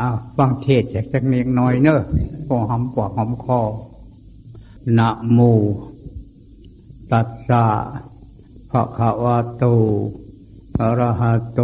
อ้าวฟังเทศจากสักเล็กน้อยเนอะพอหำปวกหำคอนะโมตัสสะภะคะวะโตอะระหะโต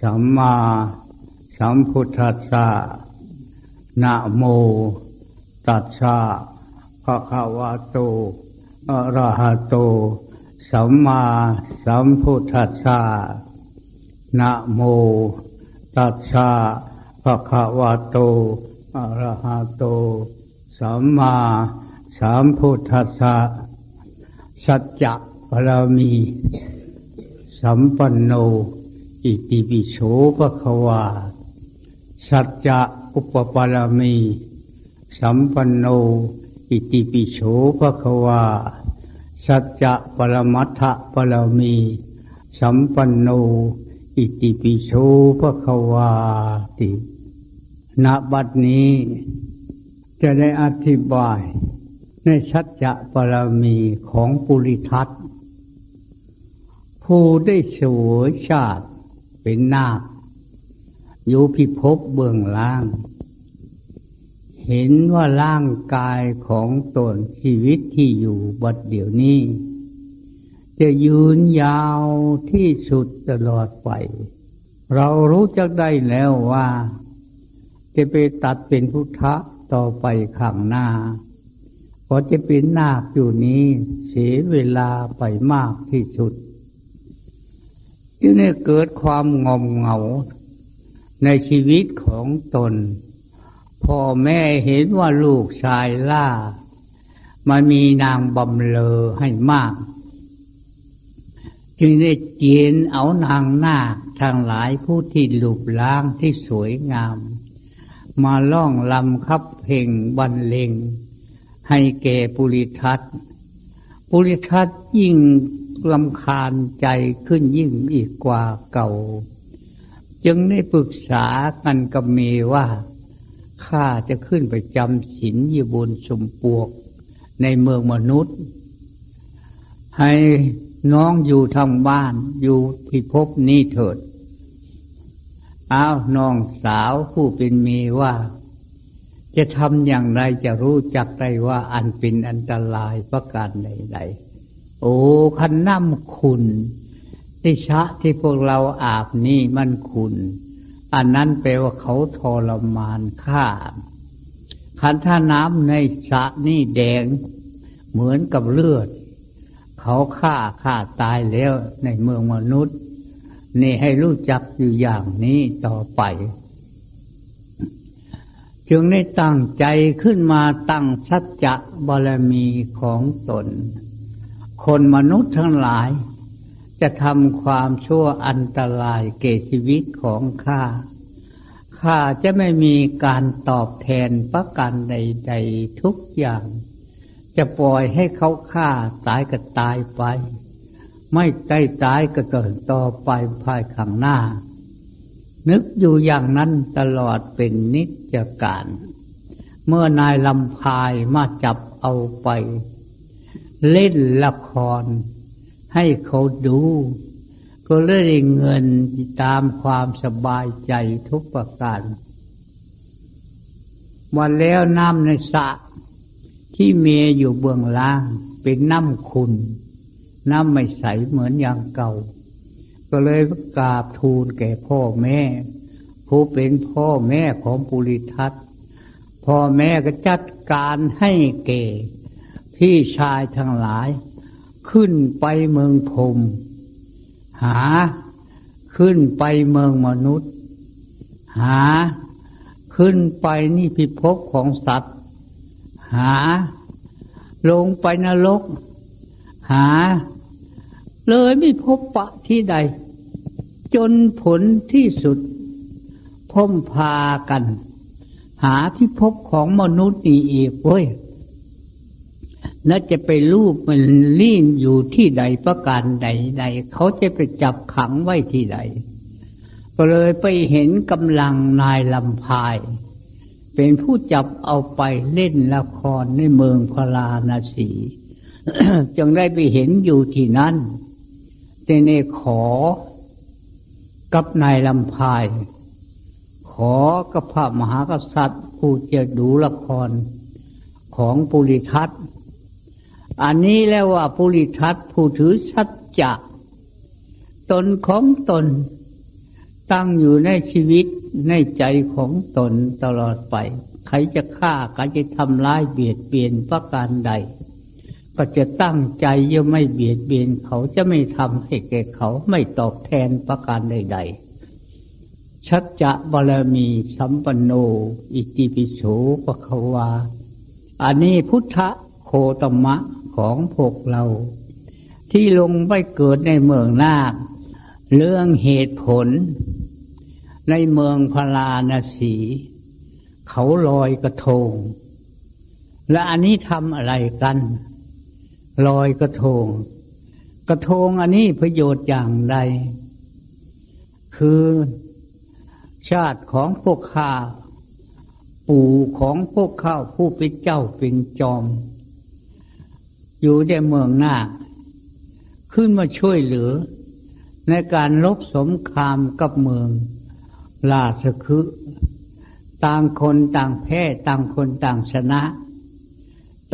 สัมมาสัมพุทธัสสะนะโมตัสสะภะคะวะโตอะระหะโต สัมมาสัมพุทธัสสะนะโมตัสสะ ภะคะวะโต อะระหะโต สัมมาสัมพุทธัสสะ สัจจะบารมี สัมปันโน อิติปิโสภะคะวา สัจจะอุปปารมี สัมปันโน อิติปิโสภะคะวา สัจจะปรมัตถปรมี สัมปันโนอิติปิโสภะคะวาติ ณบัดนี้จะได้อธิบายในสัจจะปรมีของปุริทัตผู้ได้สวยชาติเป็นนาค อยู่พิภพเบื้องล่าง เห็นว่าร่างกายของตนชีวิตที่อยู่บัดเดี๋ยวนี้ จะยืนยาวที่สุดตลอดไป เรารู้จักได้แล้วว่า จะไปตัดเป็นพุทธะต่อไปข้างหน้าพอจะเป็นนาคอยู่นี้เสียเวลาไปมากที่สุดจึงได้เกิดความงมเหงา ในชีวิตของตนพ่อแม่เห็นว่าลูกชายล่ามามีนางบำเลอให้มาก จึงได้เกียนเอานางนาคทางหลายผู้ที่ลูบล้างที่สวยงาม มาล่องลำคับเพลงบรรเลงให้แก่ปุริทัตปุริทัตยิ่งลำคาญใจขึ้นยิ่งอีกกว่าเก่า จึงได้ปรึกษากันกับเมว่าข้าจะขึ้นไปจำศีลอยู่บนสมปวก ในเมืองมนุษย์ ให้น้องอยู่ทางบ้านอยู่พิภพนี้เถิด อ้าวน้องสาวผู้เป็นเมว่า จะทำอย่างไรจะรู้จักได้ว่าอันเป็นอันตรายประการใดๆโอ้คันน้ำคุณที่ชะที่พวกเราอาบนี่มันคุณอันนั้นแปลว่าเขาทรมานข้าคันท่าน้ำในสระนี่แดง เหมือนกับเลือด เขาฆ่าฆ่าตายแล้วในเมืองมนุษย์ นี่ให้รู้จักอยู่อย่างนี้ต่อไป จึงได้ตั้งใจขึ้นมาตั้งสัจจะบารมีของตน คนมนุษย์ทั้งหลาย จะทำความชั่วอันตรายเก่ชีวิตของข้าข้าจะไม่มีการตอบแทนประกันใด ๆทุกอย่าง จะปล่อยให้เขาฆ่าตายก็ตายไป ไม่ได้ตายก็เกิดต่อไปภายข้างหน้า นึกอยู่อย่างนั้นตลอดเป็นนิจการ เมื่อนายลำพายมาจับเอาไป เล่นละคร ให้เขาดู ก็เลยเงินตามความสบายใจทุกประการวันแล้วน้ำในสระที่เมียอยู่เบื้องล่างเป็นน้ำคุณ น้ำไม่ใสเหมือนอย่างเก่า ก็เลยกราบทูลแก่พ่อแม่ ผู้เป็นพ่อแม่ของปุริทัตพ่อแม่ก็จัดการให้เก่พี่ชายทั้งหลาย ขึ้นไปเมืองพรมหาขึ้นไปเมืองมนุษย์ หาขึ้นไปนี่พิภพของสัตว์ หา ลงไปนรก หา เลยไม่พบปะที่ใด จนผลที่สุดพ่มพากัน หาพิภพของมนุษย์นี่อีกเว้ยแล้วจะไปรูปมันลี่นอยู่ที่ใดประการใดใดเขาจะไปจับขังไว้ที่ใด ก็เลยไปเห็นกำลังนายลำพาย เป็นผู้จับเอาไปเล่นละครในเมืองพราณสี จึงได้ไปเห็นอยู่ที่นั้น จะในขอ กับนายลำพายขขอกับพระมหากษัตริย์ ผู้จะดูละครของปุริทัตอันนี้แล้วว่าปุริทัตผู้ถือสัจจะตนของตน ตั้งอยู่ในชีวิตในใจของตนตลอดไป ใครจะฆ่าใครจะทำร้ายเบียดเบียนประการใด ก็จะตั้งใจจะไม่เบียดเบียนเขาจะไม่ทำให้แก่เขาไม่ตอบแทนประการใด ๆ ชัจจะบารมีสัมปันโน อิติปิโสปะควา อันนี้พุทธโคตมะของพวกเรา ที่ลงไปเกิดในเมืองนาค เรื่องเหตุผล ในเมืองพาราณสี เขาลอยกระทง และอันนี้ทำอะไรกัน ลอยกระทง กระทงอันนี้ประโยชน์อย่างใด คือชาติของพวกข้าปู่ของพวกข้าผู้เป็นเจ้าเป็นจอม อยู่ในเมืองหน้า ขึ้นมาช่วยเหลือ ในการลบสงคามกับเมืองลาสคือ ต่างคนต่างแพ้ต่างคนต่างชนะ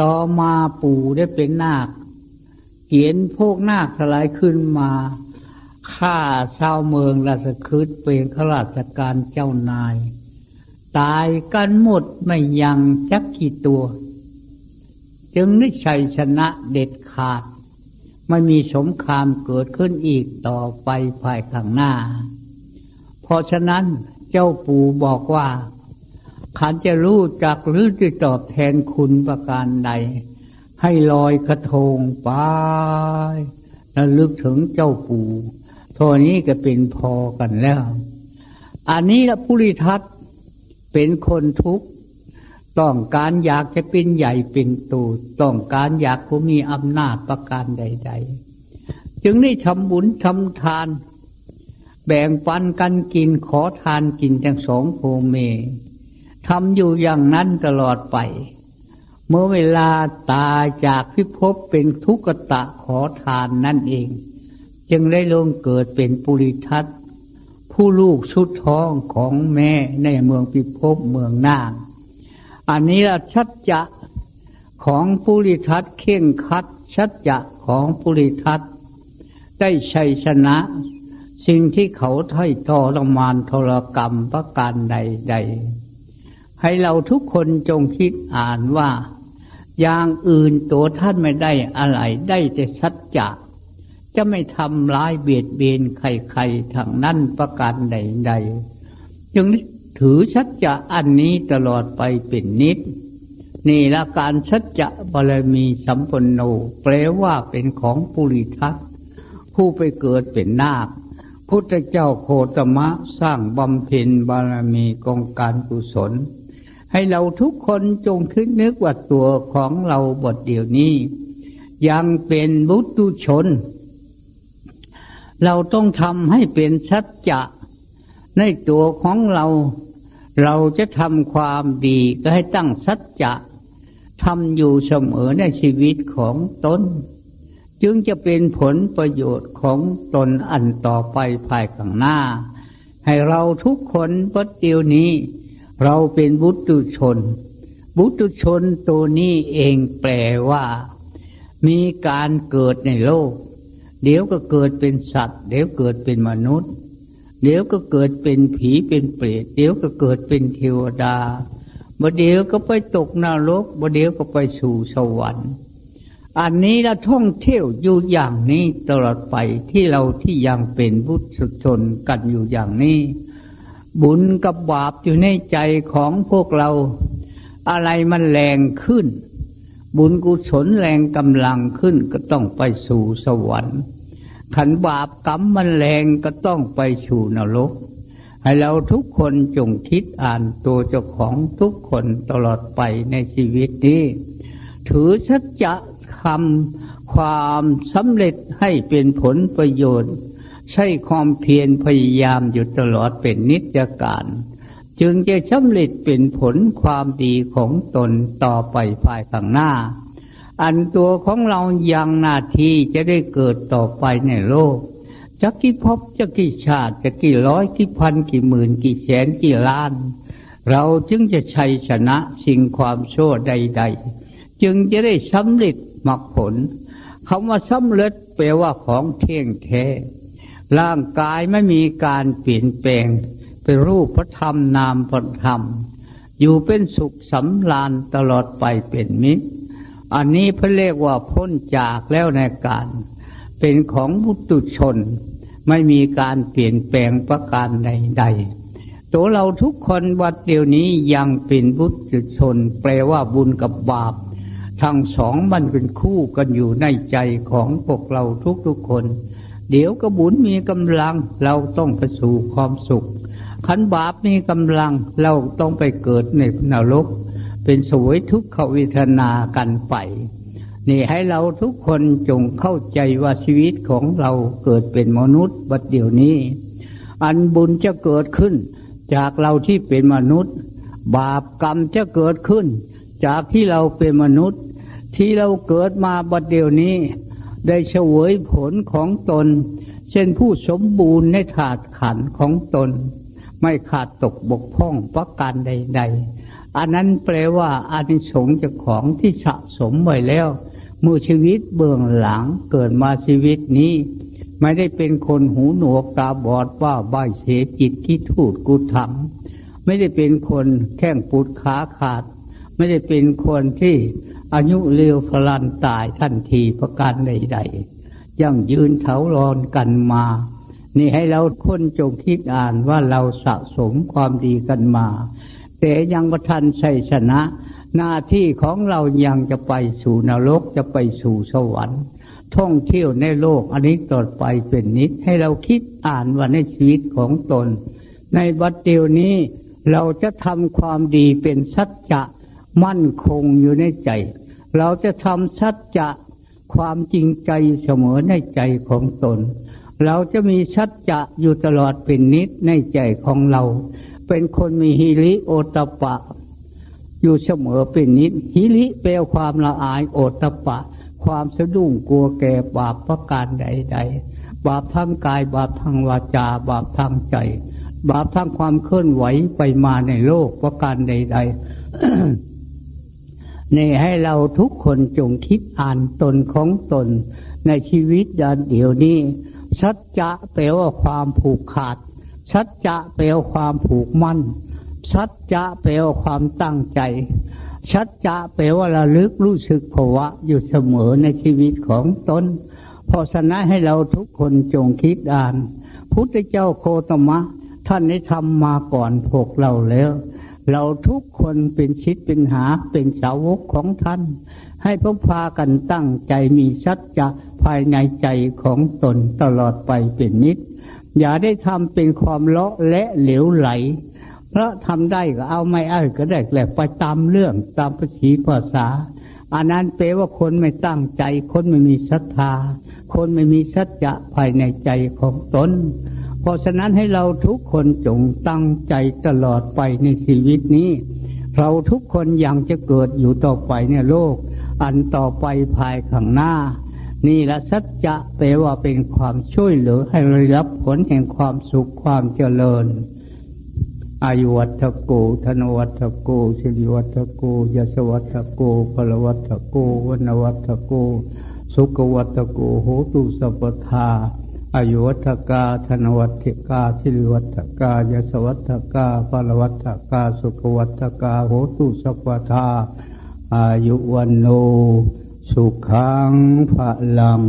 ต่อมาปู่ได้เป็นนาคเขียนพวกนาคสลายขึ้นมาฆ่าชาวเมืองราชคืดเป็นข้าราชการเจ้านาย ตายกันหมดไม่ยังจักกี่ตัว จึงได้ชัยชนะเด็ดขาด ไม่มีสงครามเกิดขึ้นอีกต่อไปภายข้างหน้า เพราะฉะนั้นเจ้าปู่บอกว่า ขันจะรู้จักหรือจะตอบแทนคุณประการใด ให้ลอยกระทงไปแล้วลึกถึงเจ้าปู่ท่านี้ก็เป็นพอกันแล้ว อันนี้ละผู้ริทัศเป็นคนทุกข์ต้องการอยากจะเป็นใหญ่เป็นตูต้องการอยากผู้มีอำนาจประการใด ๆ จึงได้ทำบุญทำทาน แบ่งปันกันกินขอทานกินจังสองโพเม ทำอยู่อย่างนั้นตลอดไป เมื่อเวลาตายจากพิภพเป็นทุกตะขอทานนั่นเอง จึงได้ลงเกิดเป็นปุริทัตผู้ลูกชุดท้องของแม่ในเมืองพิภพเมืองนานอันนี้ละชัดจะของปุริทัตเข่งคัดชัดจะของปุริทัตได้ชัยชนะ สิ่งที่เขาทอยทรมานทรกรรมประการใดๆ ให้เราทุกคนจงคิดอ่านว่า อย่างอื่นตัวท่านไม่ได้อะไร ได้แต่ชัดจะจะไม่ทำร้ายเบียดเบียนใครๆทางนั้นประการใดๆจึงถือชัดจะอันนี้ตลอดไปเป็นนิด นี่ละการชัดจะบารมีสัมปนโนแปลว่าเป็นของปุริทัตผู้ไปเกิดเป็นนาค พุทธเจ้าโคตมะสร้างบำเพ็ญบารมีกองการกุศล ให้เราทุกคนจงคิดนึกว่าตัวของเราบทเดียวนี้ ยังเป็นบุตุชน เราต้องทำให้เป็นชัดจะในตัวของเรา เราจะทำความดีก็ให้ตั้งสัจจะทำอยู่เสมอในชีวิตของตนจึงจะเป็นผลประโยชน์ของตนอันต่อไปภายข้างหน้า ให้เราทุกคนปัจเดียวนี้ เราเป็นบุตุชน บุตุชนตัวนี้เองแปลว่า มีการเกิดในโลก เดี๋ยวก็เกิดเป็นสัตว์ เดี๋ยวเกิดเป็นมนุษย์ เดี๋ยวก็เกิดเป็นผีเป็นเปรตเดี๋ยวก็เกิดเป็นเทวดาบ่เดี๋ยวก็ไปตกนรกบ่เดี๋ยวก็ไปสู่สวรรค์อันนี้เราท่องเที่ยวอยู่อย่างนี้ตลอดไปที่เราที่ยังเป็นพุทธชนกันอยู่อย่างนี้ บุญกับบาปอยู่ในใจของพวกเรา อะไรมันแรงขึ้น บุญกุศลแรงกำลังขึ้นก็ต้องไปสู่สวรรค์ขันบาปกรรมมันแรงก็ต้องไปสู่นรก ให้เราทุกคนจงคิดอ่านตัวเจ้าของทุกคนตลอดไปในชีวิตนี้ ถือชัจจะคำความสำเร็จให้เป็นผลประโยชน์ ใช้ความเพียรพยายามอยู่ตลอดเป็นนิจการ จึงจะสำเร็จเป็นผลความดีของตนต่อไปภายข้างหน้า อันตัวของเรายังนาทีจะได้เกิดต่อไปในโลกจะกี่พบจะกี่ชาติจะกี่ร้อยกี่พันกี่หมื่นกี่แสนกี่ล้าน เราจึงจะชัยชนะสิ่งความชั่วใด ๆ จึงจะได้สำเร็จมรรคผลคำว่าสำเร็จแปลว่าของเที่ยงแท้ ร่างกายไม่มีการเปลี่ยนแปลง เป็นรูปพระธรรมนามพระธรรม อยู่เป็นสุขสำราญตลอดไปเป็นมิตร อันนี้พระเรียกว่าพ้นจากแล้วในการ เป็นของมุตุชน ไม่มีการเปลี่ยนแปลงประการใดๆ ตัวเราทุกคนวัดเดียวนี้ยังเป็นบุตรชน แปลว่าบุญกับบาป ทั้งสองมันเป็นคู่กันอยู่ในใจของพวกเราทุกๆคน เดี๋ยวกระบุญมีกำลัง เราต้องไปสู่ความสุข ขันบาปมีกำลัง เราต้องไปเกิดในนรก เป็นสวยทุกขวิทนากันไป นี่ให้เราทุกคนจงเข้าใจว่าชีวิตของเราเกิดเป็นมนุษย์บัดเดี๋ยวนี้ อันบุญจะเกิดขึ้น จากเราที่เป็นมนุษย์ บาปกรรมจะเกิดขึ้น จากที่เราเป็นมนุษย์ ที่เราเกิดมาบัดเดี๋ยวนี้ ได้เฉวยผลของตน เช่นผู้สมบูรณ์ในถาดขันของตน ไม่ขาดตกบกพร่องประการใด ๆ อันนั้นแปลว่าอานิสงส์จากของที่สะสมไว้แล้วมือชีวิตเบื้องหลังเกิดมาชีวิตนี้ ไม่ได้เป็นคนหูหนวกตาบอดว่าใบเสียจิตที่ทูดกุถัง ไม่ได้เป็นคนแข้งปูดขาขาด ไม่ได้เป็นคนที่ อายุเร็วพลันตายทันทีประการใดๆยังยืนเถารอนกันมา นี่ให้เราคนจงคิดอ่านว่าเราสะสมความดีกันมา แต่ยังประทันชัยชนะ หน้าที่ของเรายังจะไปสู่นรกจะไปสู่สวรรค์ท่องเที่ยวในโลกอันนี้ต่อไปเป็นนิดให้เราคิดอ่านว่าในชีวิตของตน ในบัดเดียวนี้เราจะทำความดีเป็นสัจจะมั่นคงอยู่ในใจ เราจะทำสัจจะความจริงใจเสมอในใจของตน เราจะมีสัจจะอยู่ตลอดเป็นนิดในใจของเรา เป็นคนมีฮิริโอตปะ อยู่เสมอเป็นนิดฮิริแปลความละอายโอตปะ ความสะดุ้งกลัวแก่บาปประการใด ๆ บาปทางกายบาปทางวาจา บาปทางใจ บาปทางความเคลื่อนไหวไปมาในโลกประการใด ๆ นี่ให้เราทุกคนจงคิดอ่านตนของตน ในชีวิตยานเดี๋ยวนี้สัจจะแปลว่าความผูกขาดสัจจะแปลว่าความผูกมั่นสัจจะแปลว่าความตั้งใจสัจจะแปลว่าระลึกรู้สึกภาวะอยู่เสมอในชีวิตของตนเพราะฉะนั้นให้เราทุกคนจงคิดอ่าน พุทธเจ้าโคตมะ ท่านได้ทำมาก่อนพวกเราแล้ว เราทุกคนเป็นชิดเป็นหาเป็นสาวกของท่าน ให้พพากันตั้งใจมีสัจจะภายในใจของตนตลอดไปเป็นนิด อย่าได้ทำเป็นความเลาะและเหลวไหล เพราะทำได้ก็เอาไม่เอาก็ได้แหละไปตามเรื่องตามภาษีภาษาอันนั้นเปลว่าคนไม่ตั้งใจ คนไม่มีศรัทธา คนไม่มีสัจจะภายในใจของตน เพราะฉะนั้นให้เราทุกคนจงตั้งใจตลอดไปในชีวิตนี้ เราทุกคนยังจะเกิดอยู่ต่อไปในโลก อันต่อไปภายข้างหน้า นี่ละสัจจะแปลว่าเป็นความช่วยเหลือให้เรารับผลแห่งความสุขความเจริญอายุวัตโก ธนวัตโกสิริวัตโกยศวัตโกพลวัตโกวนวัตโก สุขวัตโกโหตุสัพทา อายุวัฒกาธนวัฒกาสิริวัฒกายสวัฒกาปรวัฒกาสุขวัฒกาโหตุสัพทาอายุวันโนสุขังพลัง